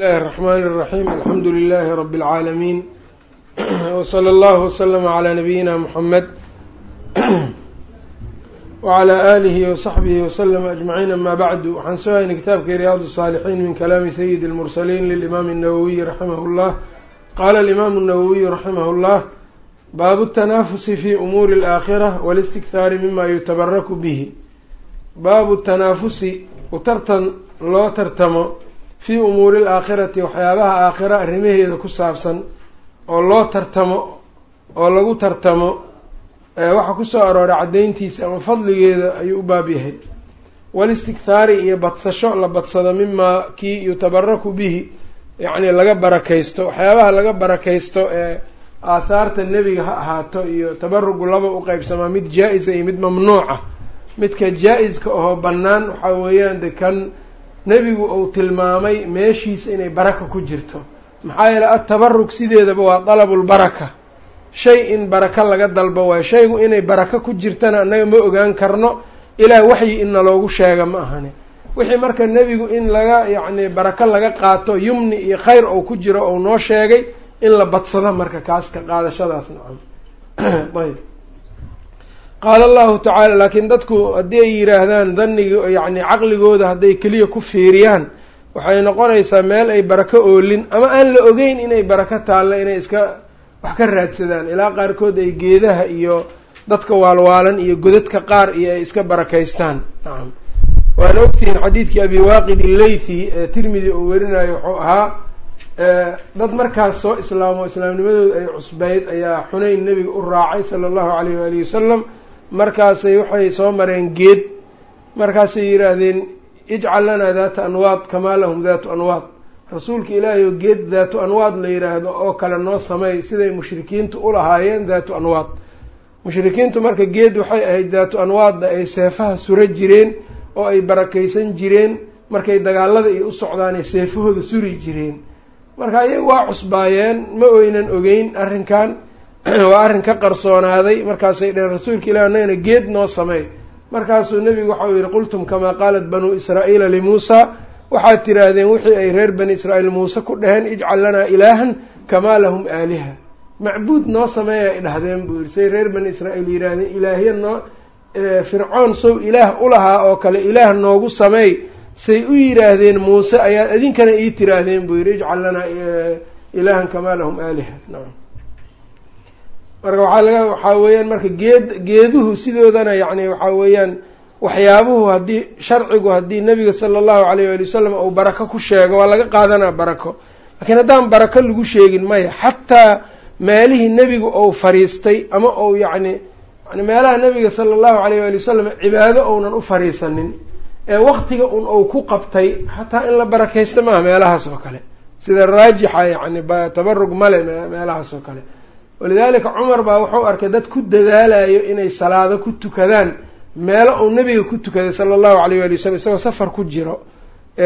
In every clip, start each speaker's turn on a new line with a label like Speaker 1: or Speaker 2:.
Speaker 1: bismillahi الرحmn الرaحيم alxamdu لlh رb العaalمين وصlى اllه وsلم عlى نabiyina mحamed وعlى آlih وصaxbih وsلم أجمعين amا bعd waxaan soo haynay kitaabkii ryaad الصاalحين min kalaami syid الmرسلين للإmam النawwiي raximh الlah qala الإmam النawwiي raximh الlah baabu التnaafusi fi umuuri الآakhirة والاstikhaari mima yutabraku bih baabu الtanaafusi utartan loo tartamo fii umuuri alaakhirati waxyaabaha aakhira arrimaheeda ku saabsan oo loo tartamo oo lagu tartamo waxaa ku soo arooray caddayntiisa ama fadligeeda ayuu u baab yahay. Walistikhaari iyo badsasho la badsado mimaa kii yutabaraku bihi yacni laga barakaysto waxyaabaha laga barakaysto ee aathaarta nebiga ha ahaato iyo tabarugu laba u qeybsamaa mid jaa-isa iyo mid mamnuuca. Midka jaa-iska ahoo bannaan waxaa weeyaan de kan nebigu uu tilmaamay meeshiisa inay baraka ku jirto. Maxaa yeeley atabarug sideedaba waa dalabulbaraka shay in baraka laga dalbo waayo shaygu inay baraka ku jirtana annaga ma ogaan karno. Ilaa waxyi inna loogu sheega ma ahani. Wixii marka nebigu in laga yacni baraka laga qaato yumni iyo khayr ou ku jiro ou noo sheegay in la badsado marka kaaska qaadashadaas nacam. Ayb qaala allahu tacaala laakiin dadku haddii ay yidhaahdaan daniga yacni caqligooda hadday keliya ku fiiriyaan waxay noqonaysaa meel ay barako oolin ama aan la ogeyn inay barako taallo inay iska wax ka raadsadaan ilaa qaarkood ay geedaha iyo dadka waalwaalan iyo godadka qaar iyo ay iska barakaystaan nacam waana ogtihiin xadiidkii abi waaqid illaythi ee tirmidi uu werinayo wuxuu ahaa dad markaas soo islaamo islaamnimadooda ay cusbeyd ayaa xunayn nebiga u raacay sala allahu alayh waalihi wasalam markaasay waxay soo mareen geed markaasay yidhaahdeen ijcal lanaa daata anwaad kamaa lahum daatu anwaad. Rasuulka ilaahay oo geed daatu anwaad la yidhaahdo oo kale noo sameey siday mushrikiintu ulahaayeen daatu anwaad. Mushrikiintu marka geed waxay ahayd daatu anwaadda ay seefaha sura jireen oo ay barakaysan jireen markay dagaalada iyo u socdaanay seefahooda suri jireen. Marka iyaga waa cusbaayeen ma oynan ogeyn arrinkan waa arrin ka qarsoonaaday markaasay dheheen rasuulka ilah annagana geed noo sameey markaasuu nebigu waxau yihi qultum kamaa qaalat banuu israa'iila limuusa waxaad tidhaahdeen wixii ay reer bani israa'iil muuse ku dhaheen ijcal lanaa ilaahan kamaa lahum aaliha. Macbuud noo sameeya ay dhahdeen buu yihi say reer bani israa'iil yidhaahdeen ilaahya noo fircoon sow ilaah ulahaa oo kale ilaah noogu sameey say u yidhaahdeen muuse ayaad idinkana ii tiraahdeen buu yihi ijcal lanaa ilaahan kamaa lahum aaliha. Nacam marka waxaa laga waxaa weeyaan marka geed geeduhu sidoodana yacni waxaa weeyaan waxyaabuhu haddii sharcigu haddii nebiga sala allahu alayh waali wasalam uu barako ku sheego waa laga qaadanaa barako. Laakiin haddaan barako lagu sheegin maya xataa meelihii nebigu ou fariistay ama ou yacni yani meelaha nebiga sala allahu alayh waali wasalam cibaado ounan u fariisanin ee waqtiga un ou ku qabtay xataa in la barakaysta maaha meelahaas oo kale. Sida raajixa yacni tabarug male meelahaas oo kale walidaalika cumar baa wuxuu arkay dad ku dadaalayo inay salaado ku tukadaan. Meelo uu nebiga ku tukaday sala allahu alayh waali wasalam isagoo safar ku jiro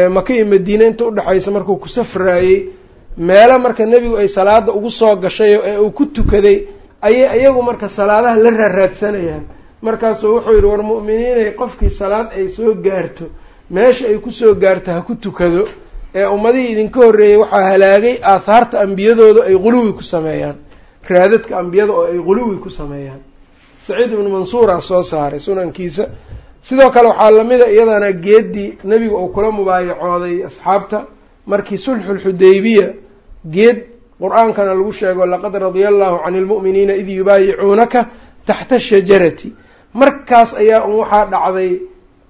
Speaker 1: maka iyo madiine inta udhexaysa markuu ku safraayey. Meelo marka nebigu ay salaada ugu soo gashayo ee uu ku tukaday ayay iyagu marka salaadaha la raaraadsanayaan markaasuu wuxuu yidhi war mu'miniinay qofkii salaad ay soo gaarto meesha ay ku soo gaarto ha ku tukado ee ummadihii idinka horreeyey waxaa halaagay aathaarta ambiyadooda ay quluwi ku sameeyaan raadadka ambiyada oo ay quluwi ku sameeyaan. Saciid ibnu mansuura soo saaray sunankiisa. Sidoo kale waxaa lamida iyadana geeddii nebiga uu kula mubaayacooday asxaabta. Markii sulxulxudaybiya geed qur'aankana lagu sheego laqad radia allahu cani lmu'miniina id yubaayicuunaka taxta shajarati. Markaas ayaa un waxaa dhacday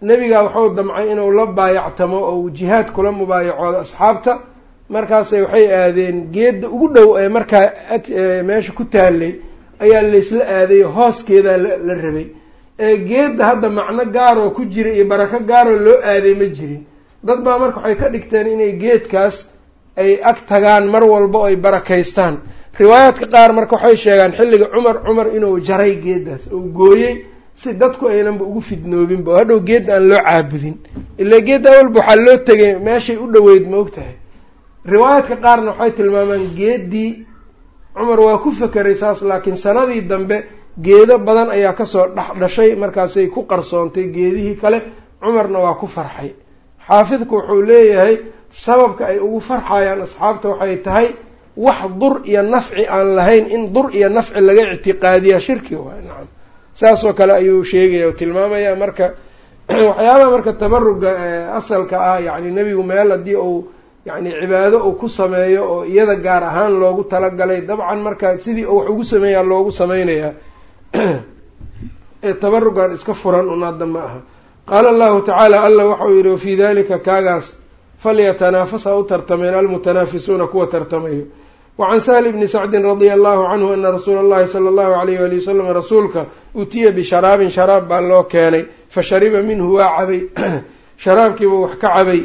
Speaker 1: nebigaa waxuu damcay inuu la baayactamo oo jihaad kula mubaayacoodo asxaabta markaasay waxay aadeen geedda ugu dhow ee markaa meesha ku taalay ayaa laysla aaday hooskeedaa la rabay. Ee geedda hadda macno gaaroo ku jira iyo barako gaaroo loo aaday ma jirin. Dad baa marka waxay ka dhigteen inay geedkaas ay ag tagaan mar walba oo ay barakaystaan. Riwaayaadka qaar marka waxay sheegaan xilliga cumar cumar inuu jaray geeddaas oo gooyey si dadku aynanba ugu fidnoobinba oo hadhow geedda aan loo caabudin. Ilaa geedda awalba waxaa loo tegay meeshay u dhoweyd ma og tahay riwaayaadka qaarna waxay tilmaamaan geeddii cumar waa ku fekeray saas laakiin sanadii dambe geedo badan ayaa ka soo dhex dhashay markaasay ku qarsoontay geedihii kale. Cumarna waa ku farxay. Xaafidku wuxuu leeyahay sababka ay ugu farxayaan asxaabta waxay tahay wax dur iyo nafci aan lahayn in dur iyo nafci laga ictiqaadiya shirki waay nacam saasoo kale ayuu sheegaya oo tilmaamaya marka waxyaabaha marka tabaruga asalka ah yacni nebigu meel haddii uu yacni cibaado uu ku sameeyo oo iyada gaar ahaan loogu talagalay dabcan marka sidii wax ugu sameeyaa loogu sameynayaa ee tabarugan iska furan un ma aha. Qaala allahu tacaala alla waxau yihi wafii dalika kaagaas falyatanaafas u tartameen almutanaafisuuna kuwa tartamayo. Wacan sahli bni sacdin radia allahu canhu ana rasuula allahi sala allahu alayh wali wasalam rasuulka utiya bisharaabin sharaab baa loo keenay fa shariba minhu waa cabay. Sharaabkiiba wax ka cabay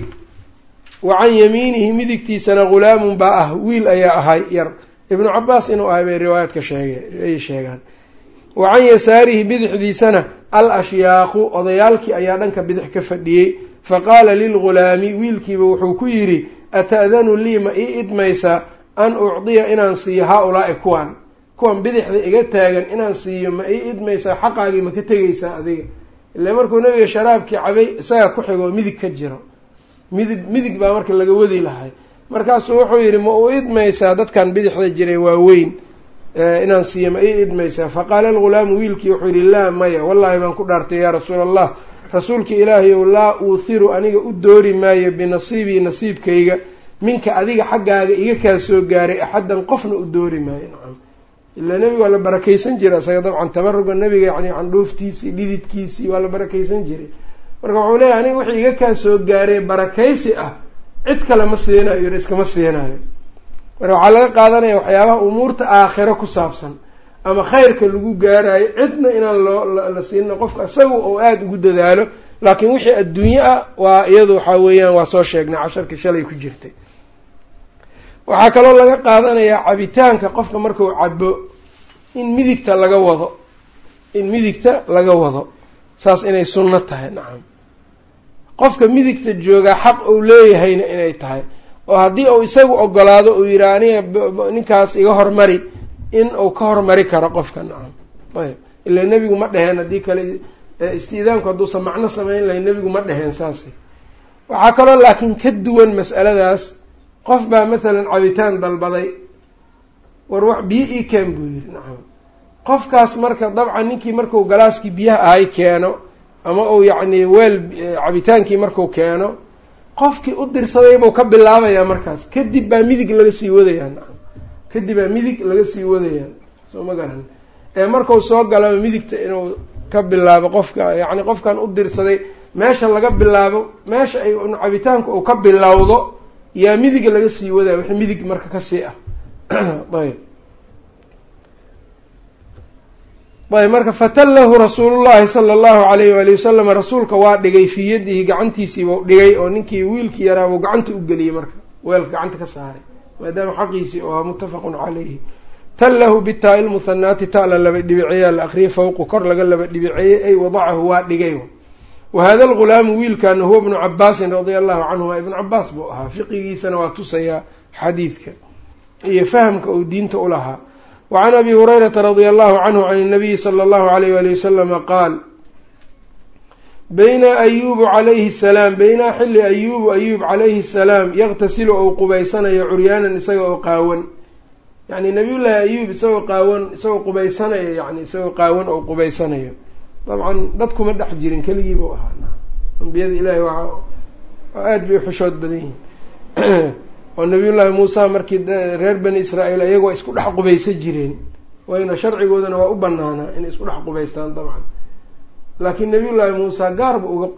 Speaker 1: wa can yamiinihi midigtiisana ghulaamun baa ah wiil ayaa ahay yar. Ibnu cabaas inuu ahay bay riwaayaadka sheege ay sheegaan. Wa can yasaarihi bidixdiisana al ashyaaqu odayaalkii ayaa dhanka bidix ka fadhiyey. Faqaala lilghulaami wiilkiiba wuxuu ku yidhi ata'danu lii ma ii idmaysaa an ucdiya inaan siiyo haa-ulaa'i kuwan? Kuwan bidixda iga taagan inaan siiyo ma ii idmaysaa xaqaagii ma ka tegaysaa adiga. Ile markuu nabiga sharaabkii cabay isaga ku xigo midig ka jiro midig midig baa marka laga wadi lahay. Markaasuu wuxuu yidhi ma u idmaysaa dadkan bidixda jiray waaweyn inaan siiyo ma ii idmaysaa? Faqaala algulaamu wiilkii wuxuu yidhi laa maya wallaahi baan ku dhaartay yaa rasuula allah rasuulka ilaahayow laa uuhiru aniga u doori maayo binasiibii nasiibkayga. Minka adiga xaggaaga iga kaa soo gaaray axaddan qofna u doori maayo. Nacam. Ilaa nebiga waa la barakaysan jiray isaga dabcan tabaruga nebiga yani candhuuftiisii dhididkiisii waa la barakaysan jiray marka wuxuu leeyahy aniga wixii iga kaa soo gaaray barakaysi ah cid kale ma siinayo yidhi iskama siinayo. Marka waxaa laga qaadanaya waxyaabaha umuurta aakhiro ku saabsan ama khayrka lagu gaarayo cidna inaan loo la siina qofka isaga oo aada ugu dadaalo laakiin wixii adduunye ah waa iyadu waxaa weeyaan waa soo sheegnay casharkii shalay ku jirtay. Waxaa kaloo laga qaadanayaa cabitaanka qofka marku cabo in midigta laga wado in midigta laga wado saas inay sunno tahay nacam qofka midigta joogaa xaq uu leeyahayna inay tahay. Oo haddii uu isagu ogolaado uu yidhaha aniga ninkaas iga hormari in uu ka hormari karo qofka nacam. Ayb. Ilaa nebigu ma dheheen haddii kale istiidaanku hadduusan macno samayn lahayn nebigu ma dheheen saasay waxaa kaloo laakiin ka duwan mas'aladaas qof baa mathalan cabitaan dalbaday war wax biyo ii keen buu yidhi nacam. Qofkaas marka dabcan ninkii marku galaaskii biyaha ahay keeno ama uu yacni weel cabitaankii marku keeno qofkii u dirsaday buu ka bilaabayaa markaas. Kadib baa midig laga sii wadayaa kadib baa midig laga sii wadayaa. Soo ma garan. Ee markuu soo galaba midigta inuu ka bilaabo qofka yacni qofkan u dirsaday meesha laga bilaabo meesha ay cabitaanku uu ka bilowdo yaa midiga laga sii wadaya wixii midig marka ka sii ah. Ayb ayb marka fatallahu rasuulullahi sala allahu alayh waali wasalam rasuulka waa dhigay fii yadihi gacantiisiibuu dhigay oo ninkii wiilkii yaraabuu gacanta u geliyey marka weelka gacanta ka saaray. Maadaama xaqiisii oo ahaa muttafaqun calayhi tallahu bitaa-i lmuhanaati ta-la laba dhibiceeyaa la akriyay fawqu kor laga laba dhibiceeyey ay wadacahu waa dhigay wa hada algulaamu wiilkana huwa ibnu cabaasin radia allahu canhuma ibnu cabaas buu ahaa fiqigiisana waa tusayaa xadiidka iyo fahamka uu diinta u lahaa wa can abi hurayrata radia allahu canhu can inabiyi sala allahu alayh wali wasalama qaal bayna ayubu calayhi salaam beynaa xilli ayubu ayuub calayhi salaam yaqtasilu ou qubaysanayo curyaanan isaga oo qaawan yacni nabiyullaahi ayuub isagoo qaawan isagoo qubaysanayo yani isagoo qaawan oo qubaysanayo dabcan dadkuma dhex jirin keligii buu ahaa ambiyada ilaahi waa aada bay uxushood badan yihiin oo nabiyullaahi muusa markii reer bani israa'iil iyagoo isku dhex qubaysan jireen wayna sharcigoodana waa u banaanaa inay isku dhex qubaystaan dabcan. Laakiin nabiyullaahi muusa gaarba uga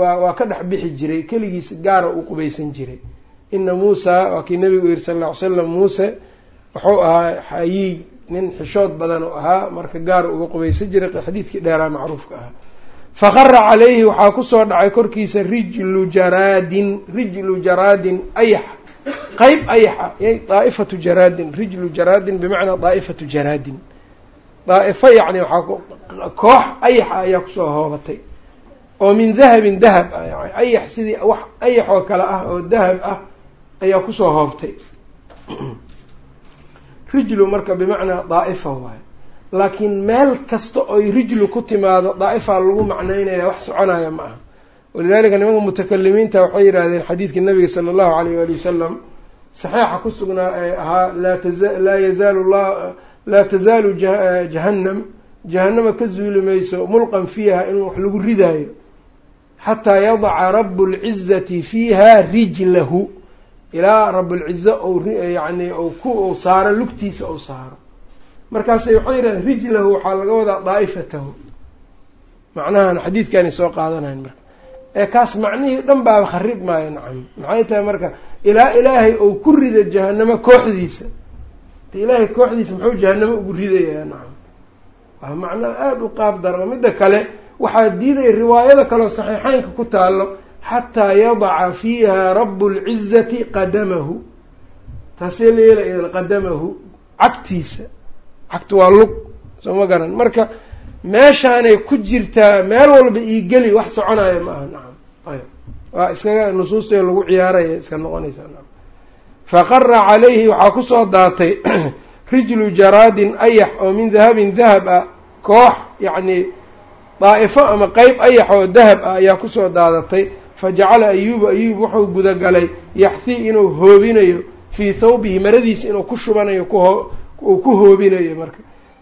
Speaker 1: waa waa ka dhex bixi jiray keligiis gaara uu qubaysan jiray. Ina muusa waa kii nabigu yihi sal lla ly muuse wuxuu ahaa xayiy nin xishood badan oo ahaa marka gaar uga qubaysan jiray xadiidkii dheeraa macruufka ahaa. Faqara calayhi waxaa ku soo dhacay korkiisa rijlu jaraadin rijlu jaraadin ayax qeyb ayaxa daa'ifatu jaraadin rijlu jaraadin bimacnaa daa'ifatu jaraadin. Daa'ifo yacni waxaa koox ayaxa ayaa ku soo hoobatay. Oo min dahabin dahab ah ayax sidii wax ayax oo kale ah oo dahab ah ayaa ku soo hoobtay rijlu marka bimacnaa daa'ifa waayo laakiin meel kasta oy rijlu ku timaado daa'ifa lagu macnaynaya wax soconaya ma aha walidalika nimanka mutakalimiinta waxay yidhahdeen xadiidkii nabiga sala allahu alayh waali wasalam saxiixa ku sugnaa ee ahaa laa yazaalu la laa tazaalu jahannam jahanama ka zuuli mayso mulqan fiiha in wax lagu ridaayo xataa yadaca rabu lcizati fiiha rijlahu. Ilaa rabulciza ou yani ku saaro lugtiisa ou saaro. Markaasay waxay yidhahdeen rijlahu waxaa laga wadaa daa'ifatahu. Macnahan xadiidkaanay soo qaadanayn marka ee kaas macnihii dhan baaba kharib maayo nacam. Maxay tahay marka ilaa ilaahay ou ku rida jahanamo kooxdiisa. De ilaahay kooxdiisa muxuu jahanamo ugu ridayaa nacam. Waa macnaa aada u qaab darma midda kale waxaa diidaya riwaayada kaleo saxiixeynka ku taalo xataa yadaca fiiha rabu lcizati qadamahu. Taasee la yeelaya qadamahu cagtiisa. Cagtu waa lug soo ma garan. Marka meeshaanay ku jirtaa meel walba iigeli wax soconaya ma aha nacam ay waa iskaga nusuusta lagu ciyaaraya iska noqonaysaa. Nacam faqara calayhi waxaa ku soo daatay rijlu jaraadin ayax oo min dahabin dahab ah. Koox yacni daa'ifo ama qeyb ayax oo dahab ah ayaa ku soo daadatay. Fajacala ayuubu ayuub wuxuu gudagalay yaxthii inuu hoobinayo fii thawbihi maradiisa inuu ku shubanayo kuhoo uu ku hoobinayo marka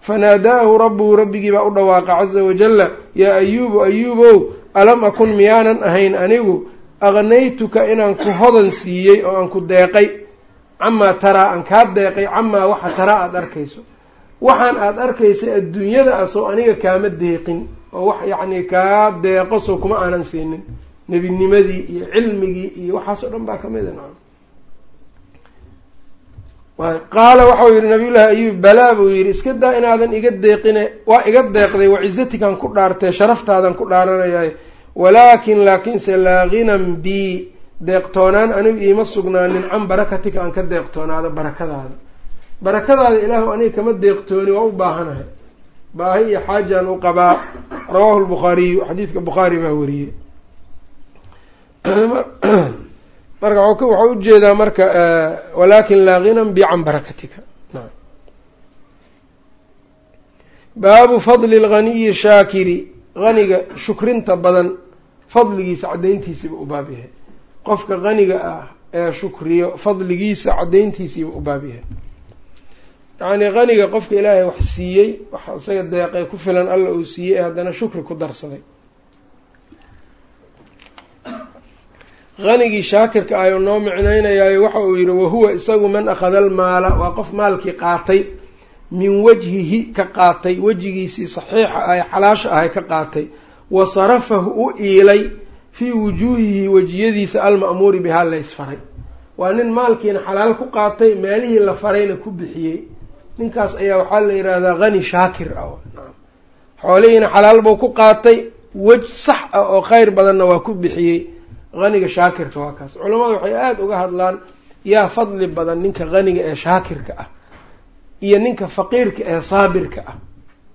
Speaker 1: fanaadaahu rabbuhu rabbigii baa u dhawaaqa caza wajalla yaa ayuubu ayuubow alam akun miyaanan ahayn anigu aqnaytuka inaan ku hodan siiyey oo aan ku deeqay camaa taraa aan kaa deeqay camaa waxa taraa aada arkayso waxaan aada arkaysa adduunyada sow aniga kaama deeqin oo wax yacni kaa deeqo sow kuma aanan siinin nebinimadii iyo cilmigii iyo waxaas oo dhan baa ka mid a nacam qaala waxau yihi nabiyullaahi ayuub balaa buu yidhi iska daa inaadan iga deeqine waa iga deeqday wacizatikan ku dhaartee sharaftaadan ku dhaaranayaay. Walaakin laakiinse laa ghinan bii deeqtoonaan anigu iima sugnaanin can barakatika aan ka deeqtoonaado barakadaada. Barakadaada ilaahu aniga kama deeqtooni waa u baahanahay. Baahi iyo xaajaan u qabaa. Rawaahu lbukhaariyu xadiidka bukhaari baa wariyey marka waxau u jeedaa marka walakin laa ginan bi can barakatika baabu fadli lganiyi shaakiri. Haniga shukrinta badan fadligiisa caddayntiisiiba u baab yahay. Qofka haniga ah ee shukriyo fadligiisa caddayntiisiiba u baab yahay. Yacni haniga qofka ilaahay wax siiyey wax isaga deeqay ku filan alla uu siiyey ee haddana shukri ku darsaday hanigii shaakirka ayuu noo micnaynayaayo waxa uu yidhi wahuwa isagu man akhada almaala. Waa qof maalkii qaatay min wajhihi ka qaatay wejigiisii saxiixa ah ee xalaasha ahay ka qaatay. Wa sarafahu u iilay fii wujuuhihi wejiyadiisa alma'muuri bihaa laysfaray waa nin maalkiina xalaal ku qaatay meelihii la farayna ku bixiyey. Ninkaas ayaa waxaa la yidhaahdaa hani shaakir ah. Xoolihiina xalaal buu ku qaatay wej sax ah oo kheyr badanna waa ku bixiyey haniga shaakirka waa kaas. Culamadu waxay aada uga hadlaan yaa fadli badan ninka haniga ee shaakirka ah iyo ninka faqiirka ee saabirka ah.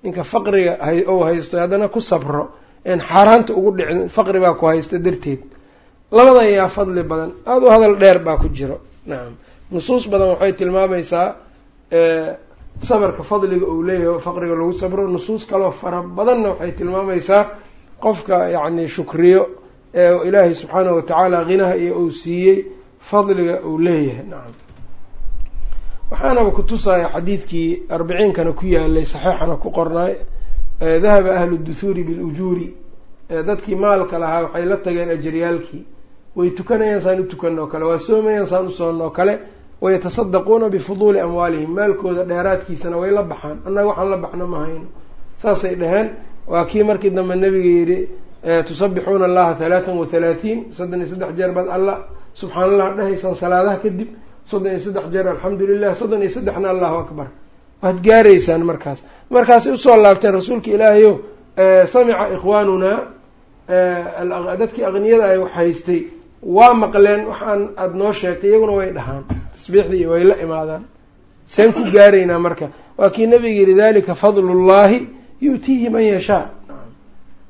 Speaker 1: Ninka faqriga ou haysto haddana ku sabro een xaaraanta ugu dhicin faqri baa ku haysta darteed. Labadan yaa fadli badan aada u hadal dheer baa ku jiro. Nacam nusuus badan waxay tilmaamaysaa sabarka fadliga uu leeyahay faqriga lagu sabro. Nusuus kaloo fara badanna waxay tilmaamaysaa qofka yacni shukriyo ee ilaahay subxaanahu watacaala khinaha iyo uu siiyey fadliga uu leeyahay. Nacam waxaanaba kutusaya xadiidkii arbiciinkana ku yaalay saxiixana ku qornaay dahaba ahlu duhuuri bilujuuri dadkii maalka lahaa waxay la tageen ajaryaalkii way tukanayaan saan u tukan kale waa soomayaan saan u soon oo kale wayatasaddaquuna bifuduuli amwaalihim maalkooda dheeraadkiisana way la baxaan. Annaga waxaan la baxna ma hayno. Saasay dhaheen waa kii markii dambe nabiga yidhi tusabixuuna allaha halaatan wa halaatiin soddon iyo saddex jeer baad alla subxaan allah dhahaysaan salaadaha kadib soddon iyo saddex jeer alxamdu lilah soddon iyo saddexna allahu akbar. Waad gaaraysaan markaas. Markaasay u soo laabteen rasuulka ilaahayo samica ikhwaanunaa dadkii aqniyada ay wax haystay waa maqleen waxaan aada noo sheegtay iyaguna way dhahaan tasbiixdii way la imaadaan. Seen ku gaaraynaa marka. Waa kii nabiga yihi dalika fadlullahi yu'tiihi man yashaa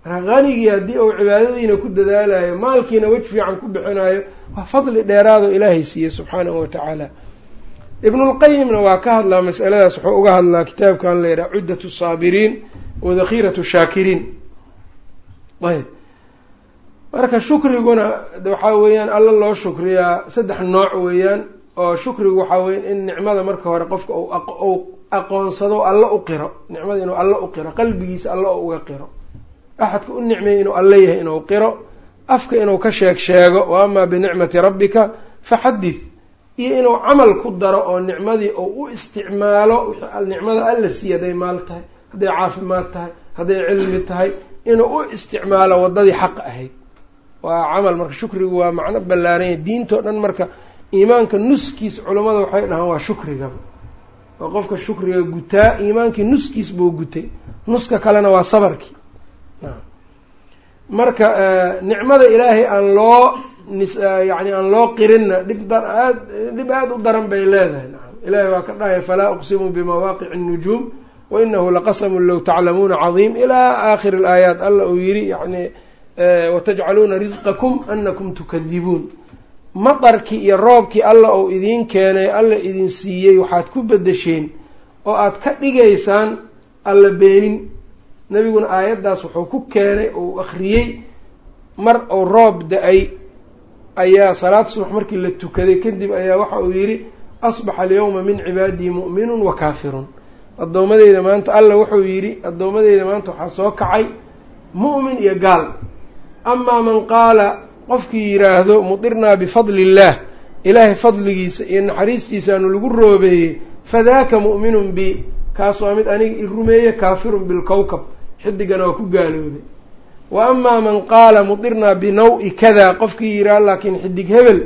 Speaker 1: hanigii haddii uu cibaadadiina ku dadaalayo maalkiina wej fiican ku bixinayo waa fadli dheeraado ilaahay siiye subxaanahu watacaala ibnulqayimna waa ka hadlaa masaladaas wuxuu uga hadlaa kitaabkan la yidhaha cuddat saabiriin wa dakhiirat shaakiriin. Ayb marka shukriguna waxaa weeyaan alla loo shukriyaa saddex nooc weeyaan oo shukrigu waxaa weya in nicmada marka hore qofka uu aqoonsado alla u qiro. Nicmada inuu alla u qiro qalbigiisa alla uga qiro axadka u nicmeeyay inuu alla yahay inuu qiro afka inuu ka sheeg sheego wa amaa binicmati rabbika faxadith iyo inuu camal ku daro oo nicmadii uu u isticmaalo nicmada alla siiya hadday maal tahay hadday caafimaad tahay hadday cilmi tahay inuu u isticmaalo waddadii xaq ahayd waa camal marka shukrigu waa macno ballaaranya diintao dhan marka iimaanka nuskiis culammada waxay dhahaan waa shukrigaba oo qofka shukriga gutaa iimaankii nuskiis buu gutay nuska kalena waa sabarkii marka nicmada ilaahay aan loo yani aan loo qirinna dhib aad dhib aada u daran bay leedahay nacam ilahay waa ka dhahaya falaa uqsimu bimawaaqici الnujuum wainahu laqasamun low taclamuuna cadiim ilaa aakhiri اlaayaat alla uu yihi yani watajcaluuna risqakum anakum tukadibuun matarkii iyo roobkii alla uu idiin keenay alla idin siiyey waxaad ku bedesheen oo aad ka dhigaysaan alla beenin nebiguna aayaddaas wuxuu ku keenay uu akhriyey mar uu roob da'ay. Ayaa salaad subax markii la tukaday kadib ayaa waxa uu yidhi asbaxa alyawma min cibaadii mu'minun wa kaafirun. Addoommadeyda maanta alla wuxuu yidhi addoommadeyda maanta waxaa soo kacay mu'min iyo gaal. Amaa man qaala qofkii yidhaahdo mudirnaa bifadli illaah ilaahay fadligiisa iyo naxariistiisaanu lagu roobeeyey fadaaka mu'minun bi kaas waa mid aniga i rumeeye kaafirun bilkowkab xidigana waa ku gaaloobay. Wa amaa man qaala mudirnaa binaw-i kadaa qofkii yidhaah laakiin xidig hebel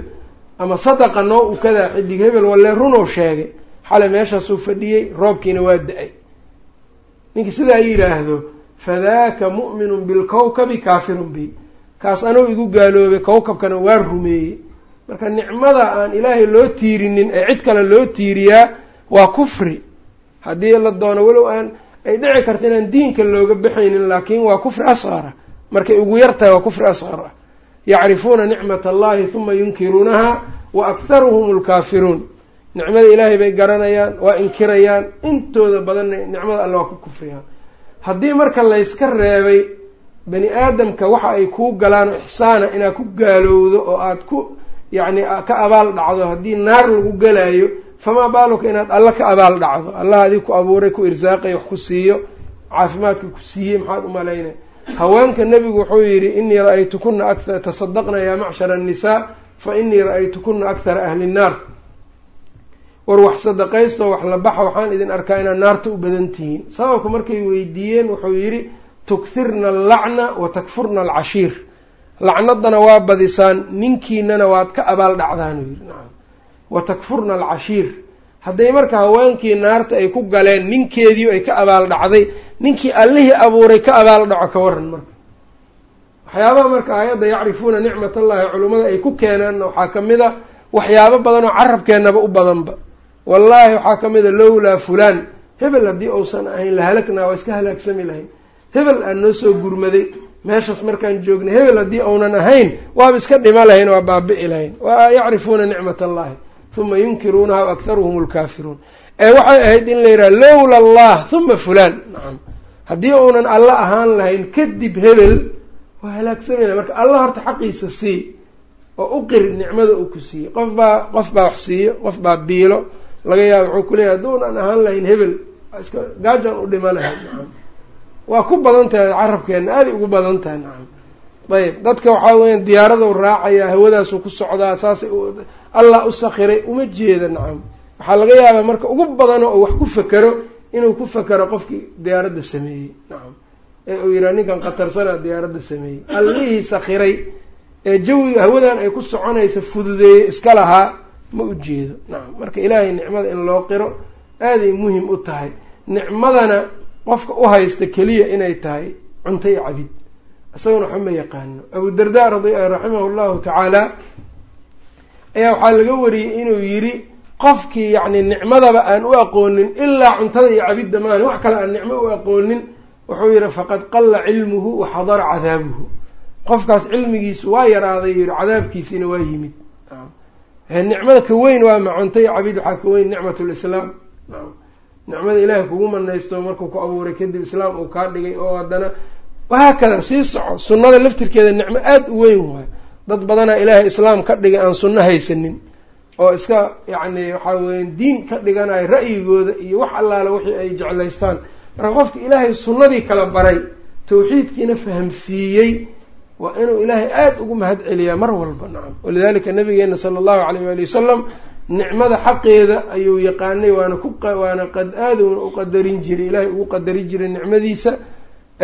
Speaker 1: ama sadaqa naw-u kadaa xidig hebel wallee runow sheegay. Xalay meeshaasuu fadhiyey roobkiina waa da'ay. Ninkii sidaa yidhaahdo fadaaka mu'minun bilkowkabi kaafirun bi. Kaas anuu igu gaaloobay kowkabkana waa rumeeyey. Marka nicmada aan ilaahay loo tiirinin ee cid kale loo tiiriyaa waa kufri. Haddii la doono walow aan ay dhici karta inaan diinka looga baxaynin laakiin waa kufri asqara markay ugu yartahay waa kufri asqar ah. Yacrifuuna nicmat allahi huma yunkiruunaha wa akharuhum alkaafiruun nicmada ilaahay bay garanayaan waa inkirayaan. Intooda badanna nicmada alle waa ku kufriyaan. Haddii marka layska reebay bani aadamka waxa ay kuu galaan ixsaana inaad ku gaalowdo oo aada ku yacni ka abaal dhacdo. Haddii naar lagu galaayo famaa baaluka inaad alla ka abaal dhacdo allah adig ku abuuray ku irsaaqay wax ku siiyo caafimaadka ku siiyey maxaad umalaynay haweenka nebigu wuxuu yidhi inii ra'aytukuna tasadaqna yaa macshara annisaa fa inii ra'aytukuna akhara ahli nnaar war wax sadaqaysto wax la baxa waxaan idin arkaa inaad naarta u badan tihiin sababka markay weydiiyeen wuxuu yidhi tukhirna allacna wa takfurna alcashiir lacnadana waa badisaan ninkiinana waad ka abaal dhacdaanuu yidhi nacam wa takfurna alcashiir. Hadday marka haweenkii naarta ay ku galeen ninkeedii ay ka abaal dhacday ninkii allihii abuuray ka abaal dhaco ka waran marka. Waxyaabaha marka aayadda yacrifuuna nicmat allahi culimmada ay ku keenaanna waxaa ka mid a waxyaabo badan oo carabkeennaba u badanba. Wallaahi waxaa ka mid a lowlaa fulaan hebel haddii uusan ahayn la halagnaa waa iska halaagsami lahayn. Hebel aan noo soo gurmaday meeshaas markaan joognay hebel haddii uunan ahayn waaba iska dhima lahayn waa baabi'i lahayn. Waa yacrifuuna nicmat allahi huma yunkiruunaha waakharuhum alkaafiruun. Ee waxay ahayd in la yidhaha lowla allah huma fulaan. Nacam. Haddii uunan alla ahaan lahayn kadib hebel waa halaagsamayna marka allah horta xaqiisa sii oo u qir nicmada uu ku siiyey. Qof baa qof baa wax siiyo qof baa biilo. Laga yaaba wuxuu kuleeyahay hadduunan ahaan lahayn hebel iska gaajaan u dhima lahayd nacam. Waa ku badan tahay carabkeenna aaday ugu badan tahay nacam ayb dadka waxaa weeyaan diyaaradou raacayaa hawadaasuu ku socdaa saasay allah u sakiray uma jeeda nacam. Waxaa laga yaabaa marka ugu badano oo wax ku fekero inuu ku fekero qofkii diyaaradda sameeyey nacam. Ee uu yidhaha ninkan khatarsanaa diyaaradda sameeyey. Allihii sakiray ee jawiga hawadan ay ku soconaysa fududeeyey iska lahaa ma u jeedo nacam. Marka ilaahay nicmada in loo qiro aaday muhiim u tahay. Nicmadana qofka u haysta keliya inay tahay cunto iyo cabid isaguna waxba yaqaano. Abu darda raximahu llahu tacaala ayaa waxaa laga wariyey inuu yidhi qofkii yacni nicmadaba aan u aqoonin ilaa cuntada iyo cabidda maani wax kale aan nicmo u aqoonin wuxuu yidhi faqad qalla cilmuhu wa xadara cadaabuhu. Qofkaas cilmigiisu waa yaraaday yihi cadaabkiisiina waa yimid. Nicmada ka weyn waa ma cunto iyo cabid waxaa ka weyn nicmat lislaam nicmada ilaahay kugu manaysto markuu ku abuuray kadib islaam uu kaa dhigay oo haddana wahaakada sii soco sunnada laftirkeeda nicmo aada u weyn waayo dad badanaa ilaahay islaam ka dhigay aan sunno haysanin oo iska yacni waxaa weya diin ka dhiganayo ra'yigooda iyo wax allaale wixii ay jeclaystaan. Marka qofka ilaahay sunnadii kala baray tawxiidkiina fahamsiiyey waa inuu ilaahay aada ugu mahad celiyaa mar walba nacam walidalika nabigeena sala allahu alayh waali wasalam nicmada xaqeeda ayuu yaqaanay waana ku waana qad aaduna u qadarin jiray ilaahay ugu qadarin jiray nicmadiisa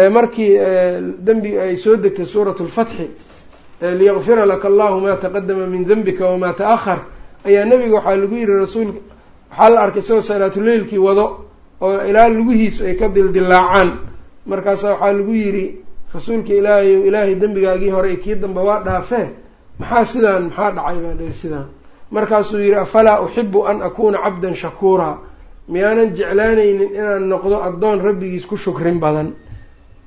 Speaker 1: markii dembi ay soo degtay suuratu lfatxi liyakfira laka allahu maa taqadama min dembika wamaa ta'ahar ayaa nabiga waxaa lagu yihi rasuulka waxaa la arkay isagoo salaatuleylkii wado oo ilaa lugihiisu ay ka dildilaacaan markaasa waxaa lagu yidhi rasuulka ilaahay ilaahay dembigaagii hore kii dambe waa dhaafee maxaa sidaan maxaa dhacay? Baa dhi sidaan. Markaasuu yidhi afalaa uxibu an akuuna cabdan shakuura miyaanan jeclaanaynin inaan noqdo addoon rabbigiis ku shukrin badan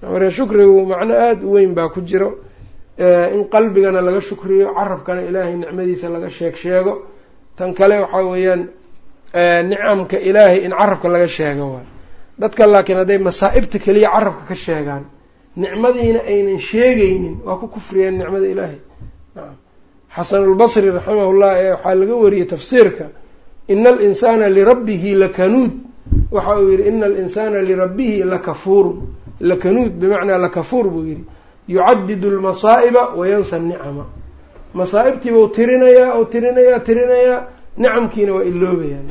Speaker 1: marka shukrigu macno aada u weyn baa ku jiro in qalbigana laga shukriyo carabkana ilaahay nicmadiisa laga sheeg sheego. Tan kale waxaa weeyaan nicamka ilaahay in carabka laga sheego waay dadka laakiin hadday masaa-ibta keliya carabka ka sheegaan nicmadiina aynan sheegaynin waa ku kufriyeen nicmada ilaahay. Xasanulbasri raximahullah ee waxaa laga wariyey tafsiirka ina alinsaana lirabbihi lakanuud waxa uu yihi ina alinsaana lirabbihi lakafuurun lakanuud bimacnaa lakafuur buu yihi yucadidu lmasaa'iba wayansa nicama masaa-ibtiibuu tirinayaa oo tirinayaa tirinayaa nicamkiina waa iloobayaan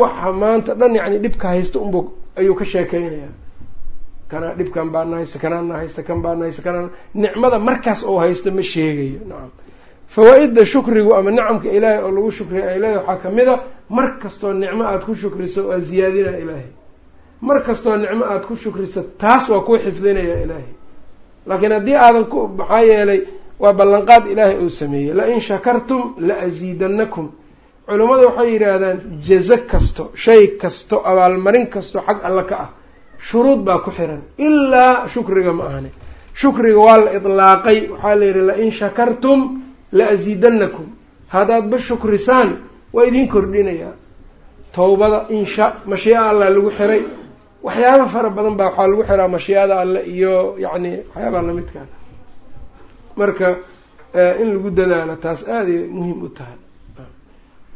Speaker 1: waxa maanta dhan yacni dhibka haysta unbu ayuu ka sheekeynayaa kana dhibkan baana haysta kanaana haysta kan baana haysta kanaan nicmada markaas oo haysta ma sheegayo nacam fawaa-idda shukrigu ama nicamka ilaahay oo lagu shukriya ay leedahay waxaa ka mid a mar kastoo nicmo aada ku shukriso waa ziyaadinaa ilaahay mar kastoo nicmo aada ku shukriso taas waa kuu xifdinaya ilaahay. Laakiin haddii aadan ku maxaa yeelay waa ballanqaad ilaahay uu sameeyey. La-in shakartum la asiidanakum culammadu waxay yidhaahdaan jazo kasto shay kasto abaalmarin kasto xag alle ka ah. Shuruud baa ku xiran. Ilaa shukriga ma ahani. Shukriga waa la idlaaqay. Waxaa la yidhi la-in shakartum la asiidanakum haddaadba shukrisaan waa idiin kordhinayaa towbada insha mashii'a allah lagu xiray waxyaaba fara badan baa waxaa lagu xiraa mashiicada alle iyo yacni waxyaabaa lamidkaa marka in lagu dadaalo taas aaday muhiim u tahay.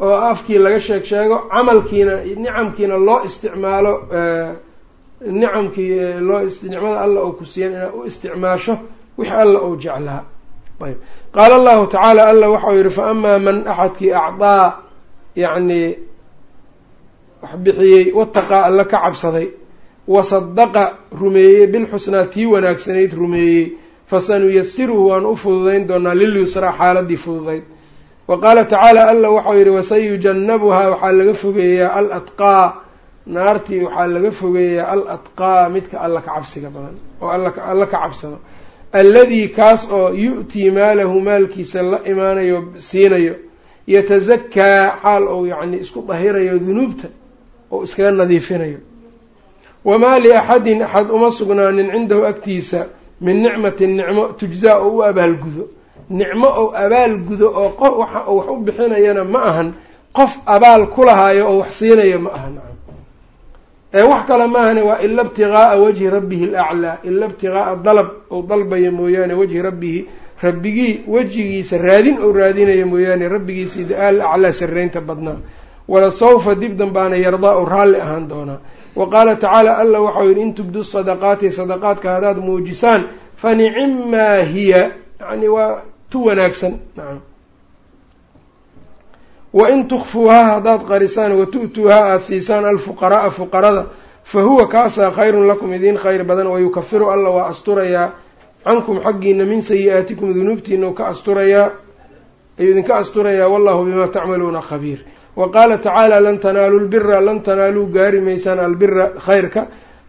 Speaker 1: Oo afkii laga sheeg sheego camalkiina nicamkiina loo isticmaalo nicamkii loo nicmada alla ou ku siiyan inaad u isticmaasho wix alla ou jeclaa. Ayb. Qaala allahu tacaala alla waxau yihi fa amaa man axadkii acdaa yacni wax bixiyey wataqaa alla ka cabsaday wasadaqa rumeeyey bilxusnaa tii wanaagsanayd rumeeyey. Fasanuyasiruhu waan u fududayn doonaa lilyusraa xaaladii fududayd. Wa qaala tacaala alla waxau yihi wasayujannabuhaa waxaa laga fogeeyaa al atqaa. Naartii waxaa laga fogeeyaa al atqaa midka alla ka cabsiga badan oo alla ka cabsado. Alladii kaas oo yu-tii maalahu maalkiisa la imaanayo siinayo. Yatasakaa xaal ou yacni isku dahirayo dunuubta oo iskaga nadiifinayo wamaa liaxadin axad uma sugnaanin cindahu agtiisa min nicmatin nicmo tujzaa oo u abaalgudo nicmo ou abaalgudo oo qof waxa uu wax u bixinayana ma ahan qof abaal ku lahaayo oo wax siinaya ma aha nacam ee wax kale maahane waa ila ibtigaaa wajhi rabbihi alaclaa ila ibtigaaa dalab ou dalbaya mooyaane wajhi rabbihi rabbigii wejigiisa raadin ou raadinaya mooyaane rabbigiisii da'aal aclaa sarreynta badnaa wala sawfa dib danbaana yardaa ou raalli ahaan doonaa wa qaala tacaala alla waxau yihi in tubdu sadaqaati sadaqaadka haddaad muujisaan fa nicimmaa hiya. Yani waa tu wanaagsan. Wain tukfuuhaa haddaad qarisaan watu-tuuhaa aada siisaan alfuqaraaa fuqarada fa huwa kaasaa khayrun lakum idiin khayr badan wayukafiru alla waa asturayaa. Cankum xaggiina min sayi-aatikum dunuubtiina ka asturayaa ayuu idinka asturayaa wallahu bimaa tacmaluuna khabiir wa qaala tacaala lan tanaaluu lbira lan tanaaluu gaari maysaan albira khayrka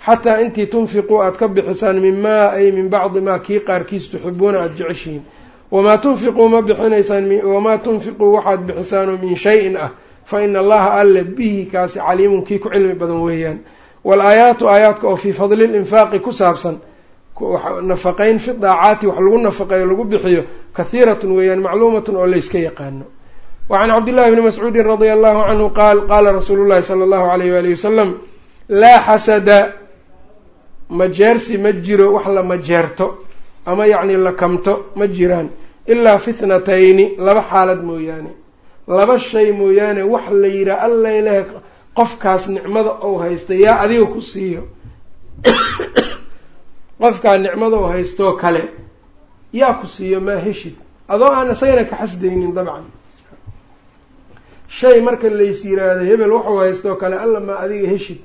Speaker 1: xataa intii tunfiquu aada ka bixisaan minmaa ay min bacdi maa kii qaarkiis tuxibuuna aada jeceshihiin. Wamaa tunfiquu ma bixinaysaan wamaa tunfiquu waxaad bixisaanoo min shayin ah fa ina allaha alle bihi kaasi caliimun kii ku cilmi badan weeyaan. Wal-aayaatu aayaadka oo fii fadli linfaaqi ku saabsan nafaqayn fi daacaati wax lagu nafaqeeyo lagu bixiyo kahiiratun weeyaan macluumatun oo layska yaqaano wa can cabdillahi bni mascuudin radia allahu canhu qaal qaala rasuulu llahi sala allahu alayh waalihi wasalam laa xasada majeersi ma jiro wax la majeerto ama yacni la kamto ma jiraan ilaa fitnatayni laba xaalad mooyaane laba shay mooyaane wax la yidhaha alla ilaah qofkaas nicmada ou haysta yaa adiga ku siiyo qofkaa nicmada ou haystoo kale yaa ku siiyo maa heshid adoo aan isagana ka xasdaynin dabcan shay marka lays yiraahdo hebel waxuu haystoo kale alla maa adiga heshid.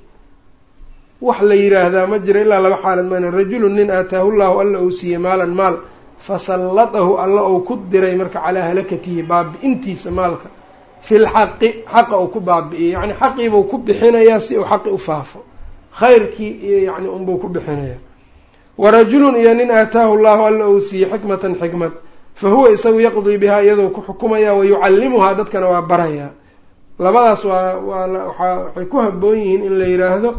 Speaker 1: Wax la yiraahdaa ma jiro ilaa laba xaalad maan rajulun nin aataahu llahu alla uu siiyey maalan maal fasallatahu alla uu ku diray marka calaa halakatihi baabi'intiisa maalka. Fil xaqi xaqa uu ku baabi'iyey yacni xaqiibuu ku bixinayaa si uu xaqi u faafo. Khayrkii iyo yacni unbuu ku bixinayaa. Warajulun iyo nin aataahu llahu alla uu siiyey xikmatan xikmad fa huwa isagu yaqdii bihaa iyadoo ku xukumayaa wa yucallimuhaa dadkana waa barayaa labadaas waa waa waxay ku haboon yihiin in la yiraahdo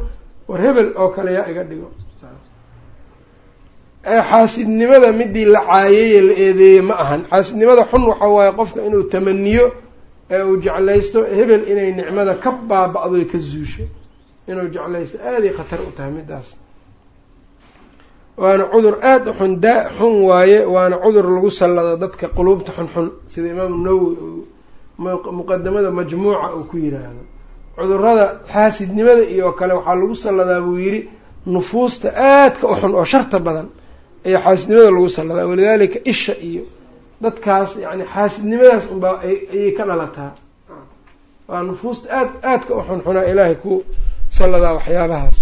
Speaker 1: war hebel oo kale yaa iga dhigo xaasidnimada midii la caayeye la eedeeyey ma ahan xaasidnimada xun waxa waaye qofka inuu tamaniyo ee uu jeclaysto hebel inay nicmada ka baaba-doy ka zuusho inuu jeclaysto aaday khatar u tahay midaas waana cudur aada u xun daa xun waaye waana cudur lagu sallado dadka quluubta xunxun sida imaamu nawowi muqadamada majmuuca uu ku yiraahdo. Cudurada xaasidnimada iyo kale waxaa lagu salladaa buu yidhi nufuusta aadka u xun oo sharta badan ayaa xaasidnimada lagu salladaa walidaalika isha iyo dadkaas yani xaasidnimadaas unbaa ayay ka dhalataa. Waa nufuusta aad aadka u xunxunaa ilaahay ku salladaa waxyaabahaas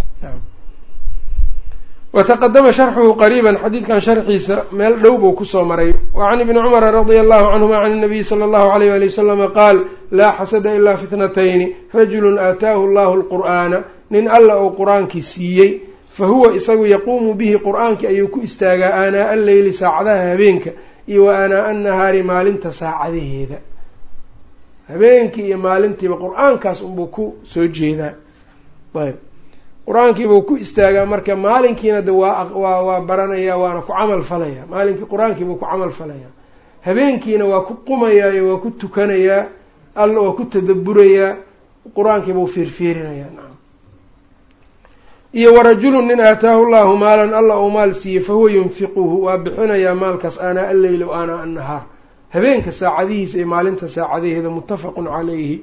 Speaker 1: wataqadama sharxuhu qariiban xadiidkan sharxiisa meel dhow buu ku soo maray wacan ibni cumara radia allahu canhuma can nabiyi sala allahu alayh wali wasalama qaal laa xasada ilaa fitnatayni rajulun aataahu allahu lqur'aana nin alla uu qur'aankii siiyey fa huwa isagu yaquumu bihi qur'aankii ayuu ku istaagaa aanaa alleyli saacadaha habeenka iyo wa aanaa annahaari maalinta saacadaheeda habeenkii iyo maalintiiba qur'aankaas unbuu ku soo jeedaa. ayb qur'aankiibuu ku istaagaa marka maalinkiina de waa waa waa baranaya waana ku camal falaya. Maalinkii qur'aankiibuu ku camal falaya. Habeenkiina waa ku qumayaayo waa ku tukanayaa alla waa ku tadabburayaa. Qur'aankiibuu fiirfiirinayaa nacam iyo warajulun nin aataahu llahu maalan alla uu maal siiyey fahuwa yunfiquhu waa bixinayaa maalkaas aanaa alleyla aanaa annahaar. Habeenka saacadihiisa iyo maalinta saacadaheeda muttafaqun calayhi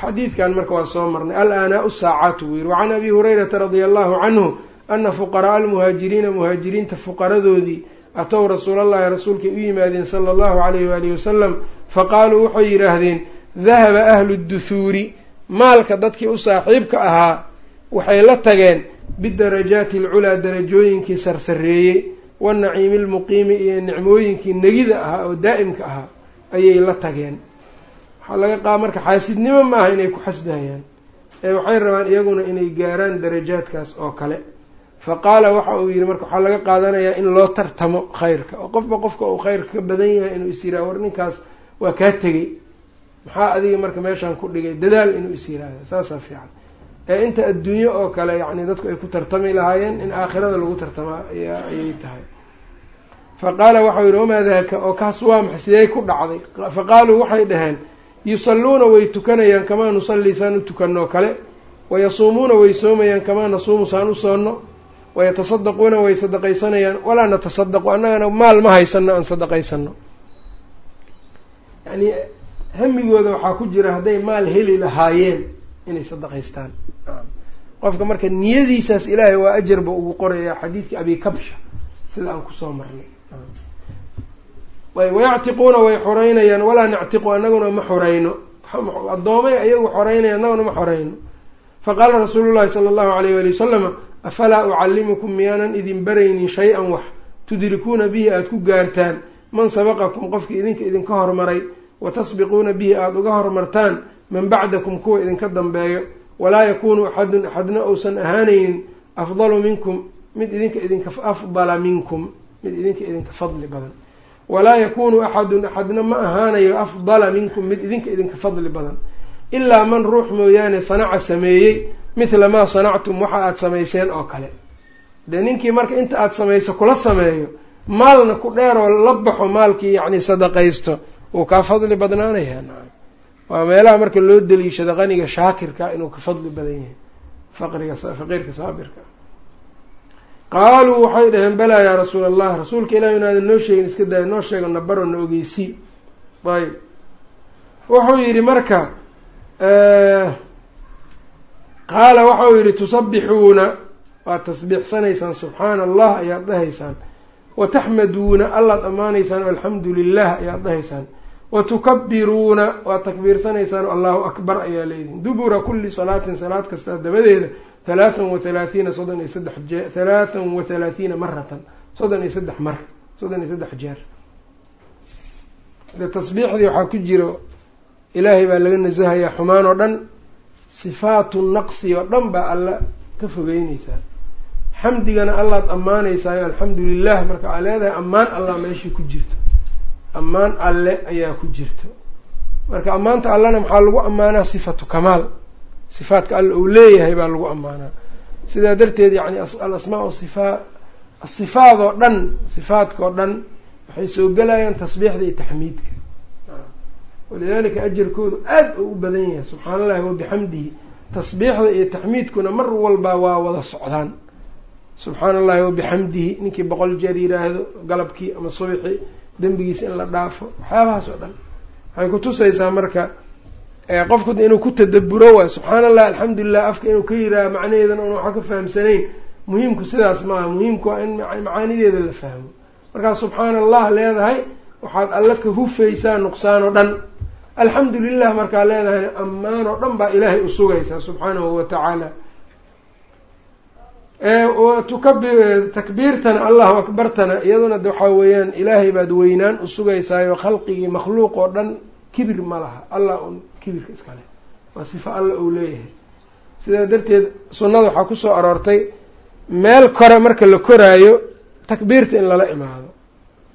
Speaker 1: xadiidkan marka waa soo marnay al-aanaa-u saacaatu buu yihi wacan abi hurayrata radia allahu canhu ana fuqaraaa almuhaajiriina muhaajiriinta fuqaradoodii atow rasuulallahi rasuulkay u yimaadeen sala allahu calayh waalihi wasalam faqaaluu waxay yidhaahdeen dahaba ahlu duhuuri maalka dadkii u saaxiibka ahaa waxay la tageen bidarajaati alculaa darajooyinkii sarsareeyey. Wanaciimi almuqiimi iyo nicmooyinkii negida ahaa oo daa'imka ahaa ayay la tageen waxaa laga qaaba marka xaasidnimo ma aha inay ku xasdayaan. Ee waxay rabaan iyaguna inay gaaraan darajaadkaas oo kale. Fa qaala waxa uu yidhi marka waxaa laga qaadanayaa in loo tartamo khayrka. Oo qofba qofka uu khayrka ka badan yahay inuu is yiraha war ninkaas waa kaa tegey. Maxaa adiga marka meeshaan ku dhigay dadaal inuu is yiraahda saasaa fiican. Ee inta adduunyo oo kale yacni dadku ay ku tartami lahaayeen in aakhirada lagu tartamaa ayay tahay. Fa qaala waxau yidhi wamaa daaka? Oo kaas waa maxay? Sidee ku dhacday? Fa qaaluu waxay dhaheen yusalluuna way tukanayaan kamaa nusallii saan u tukanoo kale wayasuumuuna way soomayaan kamaa nasuumu saan u soonno wayatasaddaquuna way sadaqaysanayaan walaa natasadaqu annagana maal ma haysano aan sadaqaysano yacni hamigooda waxaa ku jira hadday maal heli lahaayeen inay sadaqaystaan. Qofka marka niyadiisaas ilaahay waa ajarba ugu qoraya xadiidkii abi kabsha sida aan ku soo marnay wayactiquuna way xoreynayaan walaa nactiqu anaguna ma xoreyno addoomay ayagu xoreynaya annaguna ma xoreyno faqaala rasuulu llahi sala allahu alayh wali wasalama afalaa ucallimukum miyaanan idin baraynin shay-an wax tudrikuuna bihi aada ku gaartaan? Man sabaqakum qofkii idinka idinka hormaray wa tasbiquuna bihi aada uga hormartaan? Man bacdakum kuwa idinka dambeeyo? Walaa yakuunu axadun axadna uusan ahaanaynin? Afdalu minkum mid idinka idinka afdala minkum mid idinka idinka fadli badan walaa yakuunu axadun axadna ma ahaanayo afdala minkum mid idinka idinka fadli badan. Ilaa man ruux mooyaane sanaca sameeyey mithla maa sanactum waxa aada samayseen oo kale. Dee ninkii marka inta aada samayso kula sameeyo maalna ku dheeroo la baxo maalkii yacni sadaqaysto wuu kaa fadli badnaanayaa waa meelaha marka loo deliishado qaniga shaakirka inuu ka fadli badan yahay. Faqriga faqiirka saabirka qaaluu waxay dhaheen balaa yaa rasuula allah rasuulka ilahi inaadan noo sheegin iska daayo noo sheego na baro na ogeysii ayb. Wuxuu yidhi marka qaala waxau yidhi tusabbixuuna waad tasbiixsanaysaan subxaana allah ayaad dhahaysaan. Wataxmaduuna allaad ammaanaysaan alxamdu lilah ayaad dhahaysaan watukabiruuna waad takbiirsanaysaan allahu akbar ayaa leedihin dubura kuli salaatin salaad kastaa dabadeeda halaathan wa halaathiina soddon iyo saddex jee halaathan wa halaathiina maratan soddon iyo saddex mar soddon iyo saddex jeer tasbiixdii waxaa ku jiro ilaahay baa laga nasahayaa xumaan oo dhan sifaatu naqsi oo dhan baa alla ka fogeyneysaa xamdigana allaad ammaanaysaayo alxamdu lilah marka aa leedahay ammaan allah meeshii ku jirto ammaan alle ayaa ku jirto. Marka ammaanta allena maxaa lagu ammaanaa? Sifatu kamaal. Sifaatka alle uu leeyahay baa lagu ammaanaa. Sidaa darteed yani alasmaa sifaa asifaad oo dhan sifaadka oo dhan waxay soo gelayaan tasbiixda iyo taxmiidka. Walidalika ajarkoodu aad u u badan yahay subxaana allahi wabixamdihi tasbiixda iyo taxmiidkuna mar walba waa wada socdaan. Subxaana allahi wabixamdihi ninkii boqol jeer yiraahdo galabkii ama subxii dembigiisa in la dhaafo waxyaabahaas oo dhan. Waxay kutusaysaa marka qofku inuu ku tadaburo waay subxaana allah alxamdulilah afka inuu ka yiraaha macnaheedana un waxa ka fahamsanayn. Muhiimku sidaas maaha muhiimku waa in macaanideeda la fahmo. Markaad subxaana allah leedahay waxaad alle ka hufaysaa nuqsaan oo dhan. Alxamdu lilah markaa leedahayna ammaan oo dhan baa ilaahay usugaysaa subxaanahu watacaala tukabi takbiirtana allahu akbartana iyaduna de waxaa weeyaan ilaahay baad weynaan usugaysaayo khalqigii makhluuq oo dhan kibir ma laha. Allah un kibirka iskale waa sifo alla uu leeyahay. Sidaa darteed sunnada waxaa ku soo aroortay meel kore marka la koraayo takbiirta in lala imaado.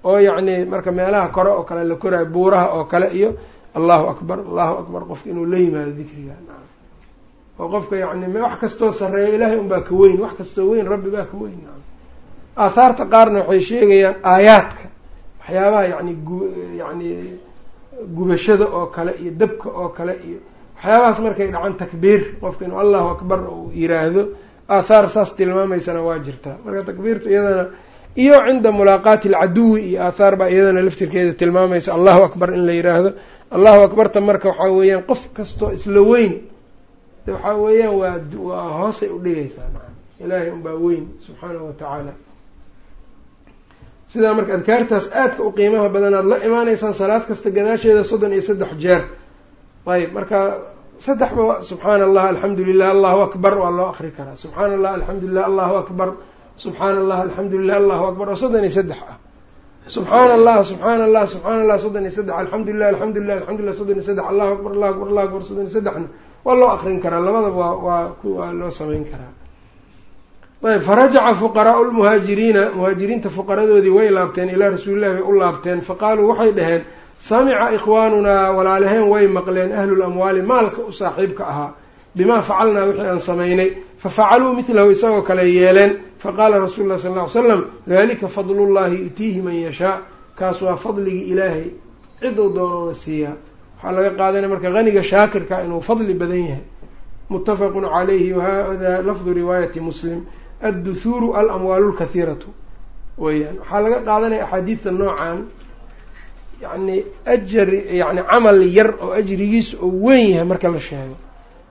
Speaker 1: Oo yacni marka meelaha kore oo kale la koraayo buuraha oo kale iyo allahu akbar allahu akbar qofka inuu la yimaado dikriga oo qofka yani wax kastoo sarreeya ilaahay unbaa ka weyn wax kastoo weyn rabbi baa ka weyn. Aathaarta qaarna waxay sheegayaan aayaadka waxyaabaha yani yani gubashada oo kale iyo dabka oo kale iyo waxyaabahaas markay dhacan takbiir qofka inuu allahu akbar uu yiraahdo aathaar saas tilmaamaysana waa jirtaa marka takbiirtu iyadana iyo cinda mulaaqaati alcaduwi iyo aathaar baa iyadana laftirkeeda tilmaamaysa allahu akbar in la yiraahdo. Allahu akbarta marka waxaa weeyaan qof kastoo isla weyn waxaa weeyaan waa waa hoosay udhigaysaa maa ilaahay unbaa weyn subxaanahu watacaala sidaa marka adkaartaas aadka u qiimaha badan aad la imaanaysaan salaad kasta gadaasheeda soddon iyo saddex jeer. Ayb marka saddexba subxaana allah alxamdu lilah allahu akbar waa loo akri karaa. Subxaana allah alxamdu lilah allahu akbar. Subxaana allah alxamdu lilah allahu akbar oo soddon iyo saddex ah. Subxaana allah subxaana allah subxaana allah soddon iyo saddex alxamdu lilah alxamdu lilah alxamdu lilah soddon iyo saddex allahu akbar allahu akbar allahu akbar soddon iyo saddexna waa loo akrin karaa labadaba waa waa waa loo samayn karaa. Ayb farajaca fuqaraau lmuhaajiriina muhaajiriinta fuqaradoodii way laabteen ilaa rasuulillahi bay u laabteen faqaaluu waxay dhaheen samica ikhwaanunaa walaalaheen way maqleen ahlulamwaali maalka u saaxiibka ahaa bimaa facalnaa wixii aan samaynay fafacaluu midlahu isagoo kale yeeleen faqaala rasuulu llahi sal ll ly slam dalika fadlullahi yu'tiihi man yashaa. Kaas waa fadligii ilaahay ciduu doonoona siiyaa waxaa laga qaadanaya marka haniga shaakirka inuu fadli badan yahay. Muttafaqun calayhi wahada lafdu riwaayati muslim adduhuuru alamwaalu lkahiiratu weyaan waxaa laga qaadanaya axaadiidta noocan yacni ajar yani camal yar oo ajrigiisa oo weyn yahay marka la sheego.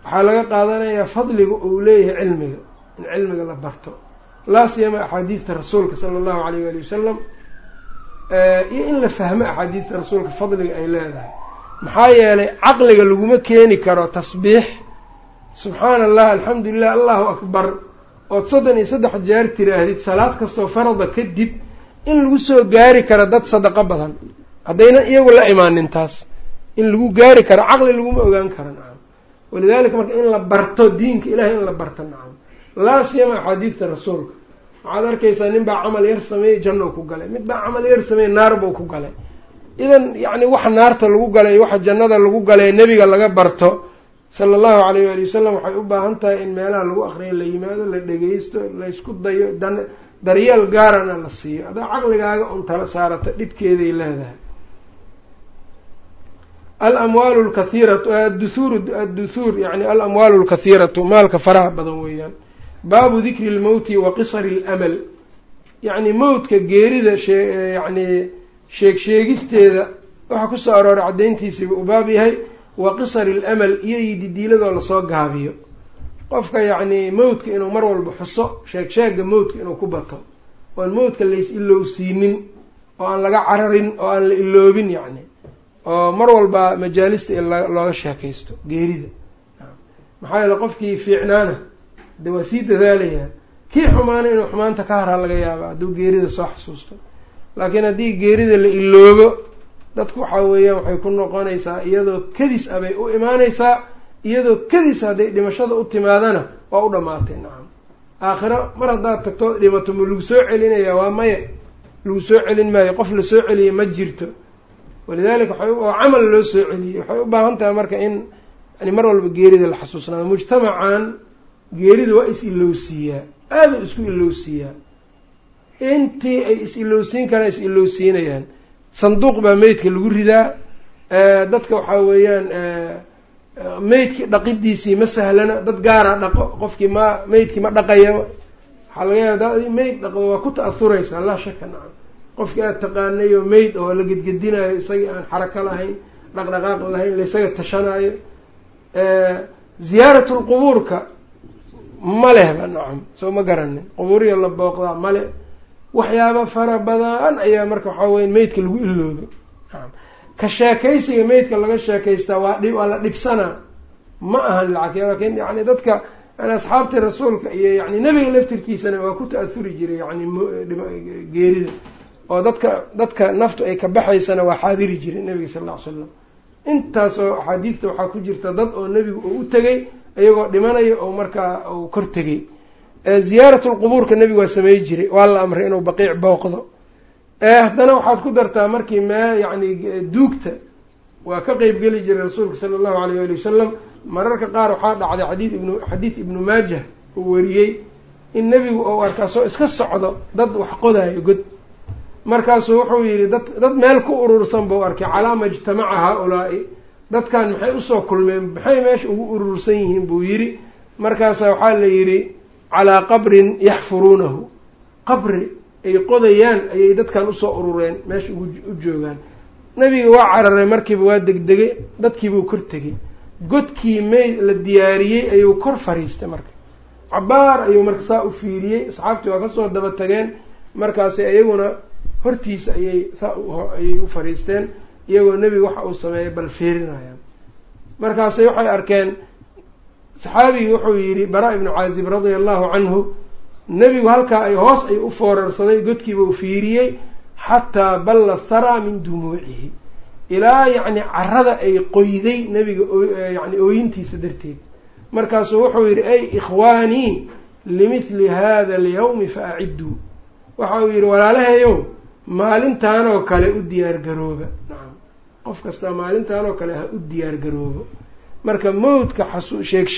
Speaker 1: Waxaa laga qaadanayaa fadliga uu leeyahay cilmiga in cilmiga la barto. Laa siyama axaadiidta rasuulka sala allahu alayh waali wasalam iyo in la fahmo axaadiidta rasuulka fadliga ay leedahay maxaa yeelay caqliga laguma keeni karo tasbiix. Subxaana allah alxamdu lilah allahu akbar. Ood soddon iyo saddex jeer tiraahdid salaad kastoo farada kadib in lagu soo gaari karo dad sadaqo badan. Haddayna iyagu la imaanin taas. In lagu gaari karo caqli laguma ogaan karo nacam walidalika marka in la barto diinka ilahay in la barto nacam laa siyama axaadiidta rasuulka. Waxaad arkaysaa nin baa camal yar sameeyey jannou ku galay. Mid baa camal yar sameeyey naar buu ku galay idan yacni waxa naarta lagu galay waxa jannada lagu galay nebiga laga barto sala allahu alayh waali wasalam waxay u baahan tahay in meelaha lagu akriyo la yimaado la dhegeysto laysku dayo dan daryeel gaarana la siiyo. Haddaa caqligaaga un tala saarata dhibkeeday leedahay. Alamwaalu lkathiiratu adduhuur adduhuur yani alamwaalu lkathiiratu maalka faraha badan weeyaan. Baabu dikri lmowti wa qisari alamal. Yacni mawdka geerida shee yacni sheeg sheegisteeda waxaa ku soo arooray caddayntiisiiba u baab yahay wa qisari alamal iyo yididiiladoo la soo gaabiyo. Qofka yacni mawdka inuu mar walba xuso sheeg sheega mawdka inuu ku bato oan mawdka lays ilowsiinin oo aan laga cararin oo aan la iloobin yacni oo mar walba majaalista in looga sheekaysto geerida. Maxaa yeele qofkii fiicnaana de waa sii dadaalayaa kii xumaana inuu xumaanta ka haraa laga yaaba hadduu geerida soo xasuusto laakiin haddii geerida la iloobo dadku waxaa weeyaan waxay ku noqonaysaa iyadoo kadis ah bay u imaanaysaa iyadoo kadis hadday dhimashada u timaadana waa u dhammaatay nacam. Aakhiro mar haddaad tagtoo dhimato ma lagu soo celinayaa waa maya lagu soo celin maayo qof la soo celiya ma jirto. Walidalika waxay oo camal loo soo celiyey waxay u baahan tahay marka in yani mar walba geerida la xasuusnaado mujtamacan geerida waa is ilowsiiyaa aada isku ilowsiiyaa intii ay is ilowsiin karaan is ilowsiinayaan sanduuq baa meydka lagu ridaa. Dadka waxaa weeyaan meydkii dhaqidiisii ma sahlana dad gaaraa dhaqo qofkii ma meydkii ma dhaqaya waxaa laga yaaba da meyd dhaqdo waa ku ta-ahuraysaa laa shaka nacam. Qofkii aada taqaanayo meyd oo la gedgedinayo isagii aan xarako lahayn dhaqdhaqaaq lahayn laisaga tashanaayo ziyaaratulqubuurka ma lehba nacam. Soo ma garanin. Qubuuriya la booqdaa male waxyaaba fara badan ayaa marka waxaa weya meydka lagu iloobo. Ka sheekaysiga meydka laga sheekaystaa waa waa la dhibsanaa ma ahan lacag laakiin yani dadka asxaabtii rasuulka iyo yani nebiga laftirkiisana waa ku ta-ahuri jiray yani geerida. Oo dadka dadka naftu ay ka baxaysana waa xaadiri jiray nebiga sal alla ly slam intaasoo axaadiidta waxaa ku jirta dad oo nebigu uu u tegay iyagoo dhimanaya oo markaa uu kor tegay ziyaaratulqubuurka nebigu waa samey jiray waa la amray inuu baqiic booqdo. Haddana waxaad ku dartaa markii mee yacni duugta waa ka qeybgeli jiray rasuulka sala allahu alayh ali wasalam mararka qaar waxaa dhacday xadiid ibnu xadiid ibnu maajah uu wariyey in nebigu ou arkaasoo iska socdo dad wax qodayo god. Markaasuu wuxuu yidhi dad dad meel ku urursan buu arkay calaama ijtamaca haa-ulaa'i dadkan maxay u soo kulmeen maxay meesha ugu urursan yihiin? buu yidhi. Markaasa waxaa la yidhi calaa qabrin yaxfuruunahu. Qabri ay qodayaan ayay dadkan u soo urureen meesha u joogaan. Nebiga waa cararay markiiba waa degdegay dadkiibuu kor tegay godkii meyd la diyaariyey ayuu kor fariistay marka. Cabaar ayuu marka saa u fiiriyey asxaabtii waa ka soo daba tageen. Markaasi iyaguna hortiisa ayay saa ayay u fadhiisteen iyagoo nebiga waxa uu sameeyay bal fiirinayaan. Markaasay waxay arkeen saxaabigii wuxuu yidhi bara ibnu caazib radia allahu canhu nebigu halkaa ay hoos ay u foorarsaday godkiiba u fiiriyey xataa balla tharaa min dumuucihi. Ilaa yacni carada ay qoyday nebiga yani ooyintiisa darteed. Markaasuu wuxuu yidhi ay ikhwaanii limithli hada alyawmi fa acidduu waxa uu yidhi walaalahayow maalintaanoo kale u diyaar garooba nacam qof kastaa maalintaanoo kale ha u diyaar garoobo marka mawdka xasu sheeg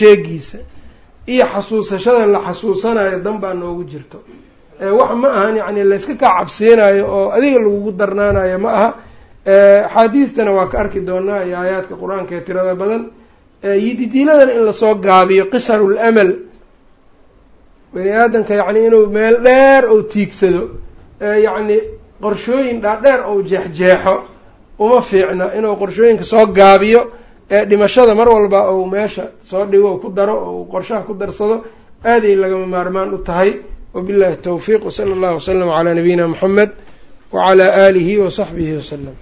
Speaker 1: iyo xasuusashada la xasuusanayo dan baa noogu jirto. Wax ma ahan yacni layska kaa cabsiinayo oo adiga lagugu darnaanayo ma aha. Axaadiistana waa ka arki doonaa iyo aayaadka qur'aanka ee tirada badan. Yididiiladana in la soo gaabiyo qisaru lamal bani aadamka yacni inuu meel dheer ou tiigsado. Yacni qorshooyin dhaadheer ou jeexjeexo. Uma fiicna inuu qorshooyinka soo gaabiyo ee dhimashada mar walba uu meesha soo dhigo ku daro ou qorshaha ku darsado aaday lagama maarmaan u tahay. Wabillahi tawfiiq wsala allahu wasalam calaa nabiyina moxamed wacalaa aalihi wasaxbihi wasalam